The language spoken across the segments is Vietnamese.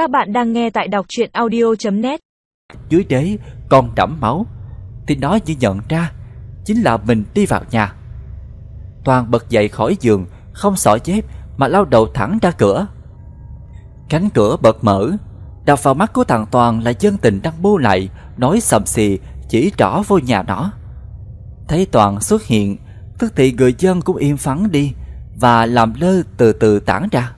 Các bạn đang nghe tại đọc truyện audio.net Dưới đế còn đẫm máu. Thì nó như nhận ra, Chính là mình đi vào nhà. Toàn bật dậy khỏi giường, Không sỏ dép mà lao đầu thẳng ra cửa. Cánh cửa bật mở, Đập vào mắt của thằng Toàn là dân tình đang bu lại, Nói sầm xì, chỉ rõ vô nhà nó. Thấy Toàn xuất hiện, Tức thì người dân cũng im phắng đi Và làm lơ từ từ tản ra.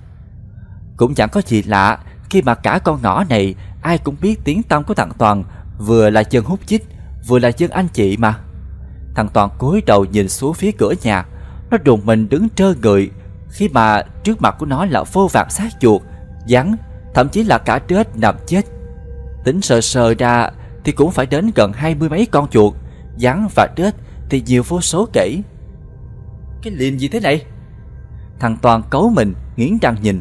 Cũng chẳng có gì lạ khi mà cả con ngõ này, Ai cũng biết tiếng tăm của thằng Toàn Vừa là chân hút chích, Vừa là chân anh chị mà. Thằng Toàn cúi đầu nhìn xuống phía cửa nhà, Nó đùng mình đứng trơ người, Khi mà trước mặt của nó là vô vàn xác chuột Rắn Thậm chí là cả trết nằm chết. Tính sờ sờ ra Thì cũng phải đến gần hai mươi mấy con chuột Rắn và trết thì nhiều vô số kể. Cái liềm gì thế này? Thằng Toàn cấu mình, nghiến răng nhìn.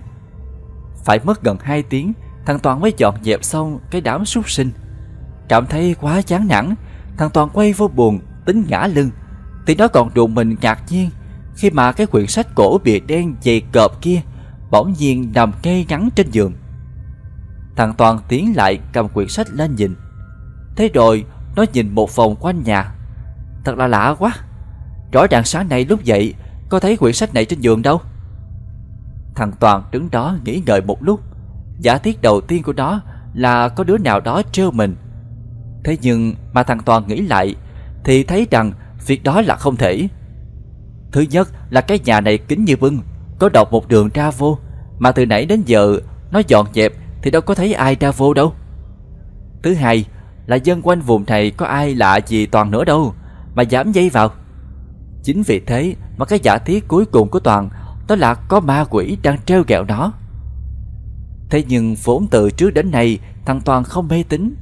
Phải mất gần 2 tiếng, Thằng Toàn mới dọn dẹp xong cái đám súc sinh. Cảm thấy quá chán nản, Thằng Toàn quay vô buồn, Tính ngã lưng. Thì nó còn đụng mình ngạc nhiên, Khi mà cái quyển sách cổ bìa đen dày cọp kia Bỗng nhiên nằm ngay ngắn trên giường. Thằng Toàn tiến lại cầm quyển sách lên nhìn. Thế rồi nó nhìn một vòng quanh nhà. Thật là lạ quá. Rõ ràng sáng nay lúc dậy, Có thấy quyển sách này trên giường đâu? Thằng Toàn đứng đó nghĩ ngợi một lúc. Giả thiết đầu tiên của nó Là có đứa nào đó trêu mình. Thế nhưng mà thằng Toàn nghĩ lại Thì thấy rằng việc đó là không thể. Thứ nhất là cái nhà này kín như bưng, Có đọc một đường ra vô, Mà từ nãy đến giờ Nó dọn dẹp thì đâu có thấy ai ra vô đâu. Thứ hai là dân quanh vùng này có ai lạ gì Toàn nữa đâu, Mà dám dây vào. Chính vì thế mà cái giả thiết cuối cùng của Toàn đó là có ma quỷ đang treo gẹo nó. Thế nhưng vốn từ trước đến nay, Thằng Toàn không mê tín.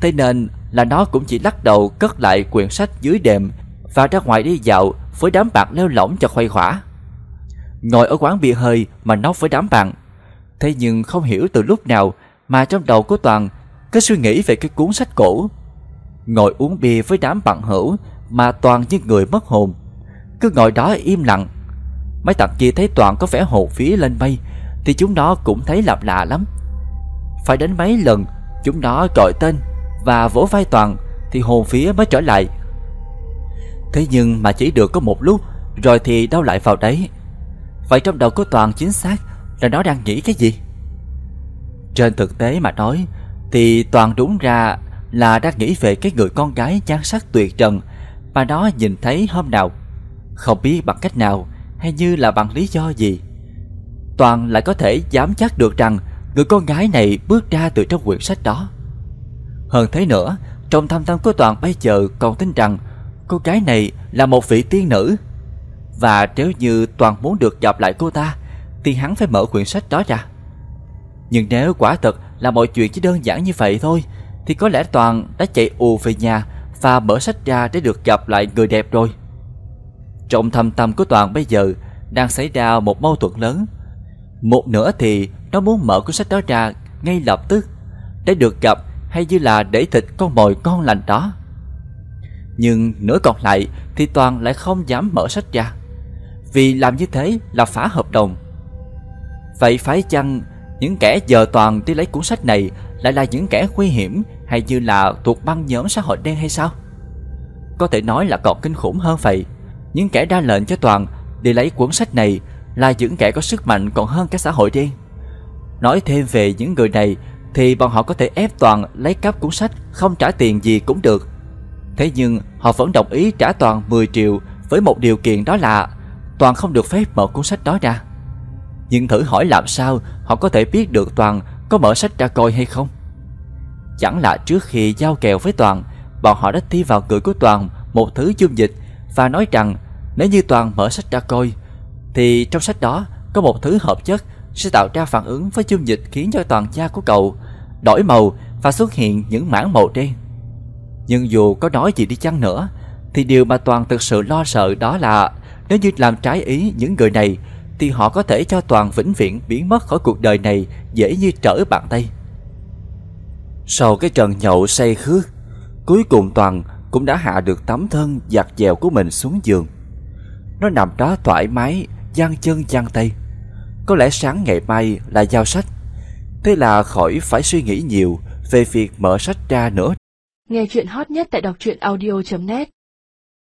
Thế nên là nó cũng chỉ lắc đầu cất lại quyển sách dưới đệm Và ra ngoài đi dạo với đám bạn leo lỏng cho khuây khỏa. Ngồi ở quán bia hơi mà nói với đám bạn, Thế nhưng không hiểu từ lúc nào Mà trong đầu của Toàn Cái suy nghĩ về cái cuốn sách cổ Ngồi uống bia với đám bạn hữu Mà Toàn như người mất hồn. Cứ ngồi đó im lặng Mấy thằng kia thấy Toàn có vẻ hồ phía lên mây, Thì chúng nó cũng thấy lạ lạ lắm. Phải đến mấy lần, Chúng nó gọi tên Và vỗ vai Toàn, Thì hồ phía mới trở lại. Thế nhưng mà chỉ được có một lúc, Rồi thì đau lại vào đấy. Vậy trong đầu của Toàn chính xác Là nó đang nghĩ cái gì? Trên thực tế mà nói, Thì Toàn đúng ra Là đang nghĩ về cái người con gái nhan sắc tuyệt trần Mà nó nhìn thấy hôm nào. Không biết bằng cách nào hay như là bằng lý do gì? Toàn lại có thể dám chắc được rằng Người con gái này bước ra từ trong quyển sách đó. Hơn thế nữa, Trong thâm tâm của Toàn bây giờ còn tin rằng Cô gái này là một vị tiên nữ. Và nếu như Toàn muốn được gặp lại cô ta, Thì hắn phải mở quyển sách đó ra. Nhưng nếu quả thật là mọi chuyện chỉ đơn giản như vậy thôi, Thì có lẽ Toàn đã chạy ù về nhà Và mở sách ra để được gặp lại người đẹp rồi. Trong thâm tâm của Toàn bây giờ Đang xảy ra một mâu thuẫn lớn. Một nửa thì nó muốn mở cuốn sách đó ra ngay lập tức, Để được gặp hay như là để thịt con mồi con lành đó. Nhưng nửa còn lại thì Toàn lại không dám mở sách ra, Vì làm như thế là phá hợp đồng. Vậy phải chăng những kẻ giờ Toàn đi lấy cuốn sách này Lại là những kẻ nguy hiểm Hay như là thuộc băng nhóm xã hội đen hay sao? Có thể nói là còn kinh khủng hơn vậy. Những kẻ ra lệnh cho Toàn đi lấy cuốn sách này Là những kẻ có sức mạnh còn hơn cả xã hội đen Nói thêm về những người này Thì bọn họ có thể ép Toàn lấy cắp cuốn sách Không trả tiền gì cũng được Thế nhưng họ vẫn đồng ý trả Toàn 10 triệu với một điều kiện đó là Toàn không được phép mở cuốn sách đó ra. Nhưng thử hỏi làm sao họ có thể biết được Toàn có mở sách ra coi hay không? Chẳng là trước khi giao kèo với Toàn, bọn họ đã thi vào người của Toàn một thứ dung dịch và nói rằng, nếu như Toàn mở sách ra coi, thì trong sách đó có một thứ hợp chất sẽ tạo ra phản ứng với dung dịch khiến cho toàn da của cậu đổi màu và xuất hiện những mảng màu đen. Nhưng dù có nói gì đi chăng nữa, Thì điều mà Toàn thực sự lo sợ đó là Nếu như làm trái ý những người này, Thì họ có thể cho Toàn vĩnh viễn biến mất khỏi cuộc đời này Dễ như trở bàn tay Sau cái trận nhậu say khước, Cuối cùng Toàn cũng đã hạ được tấm thân giặt dèo của mình xuống giường. Nó nằm đó thoải mái, giang chân giang tay. Có lẽ sáng ngày mai là giao sách. Thế là khỏi phải suy nghĩ nhiều về việc mở sách ra nữa. Nghe chuyện hot nhất tại đọc truyện audio.net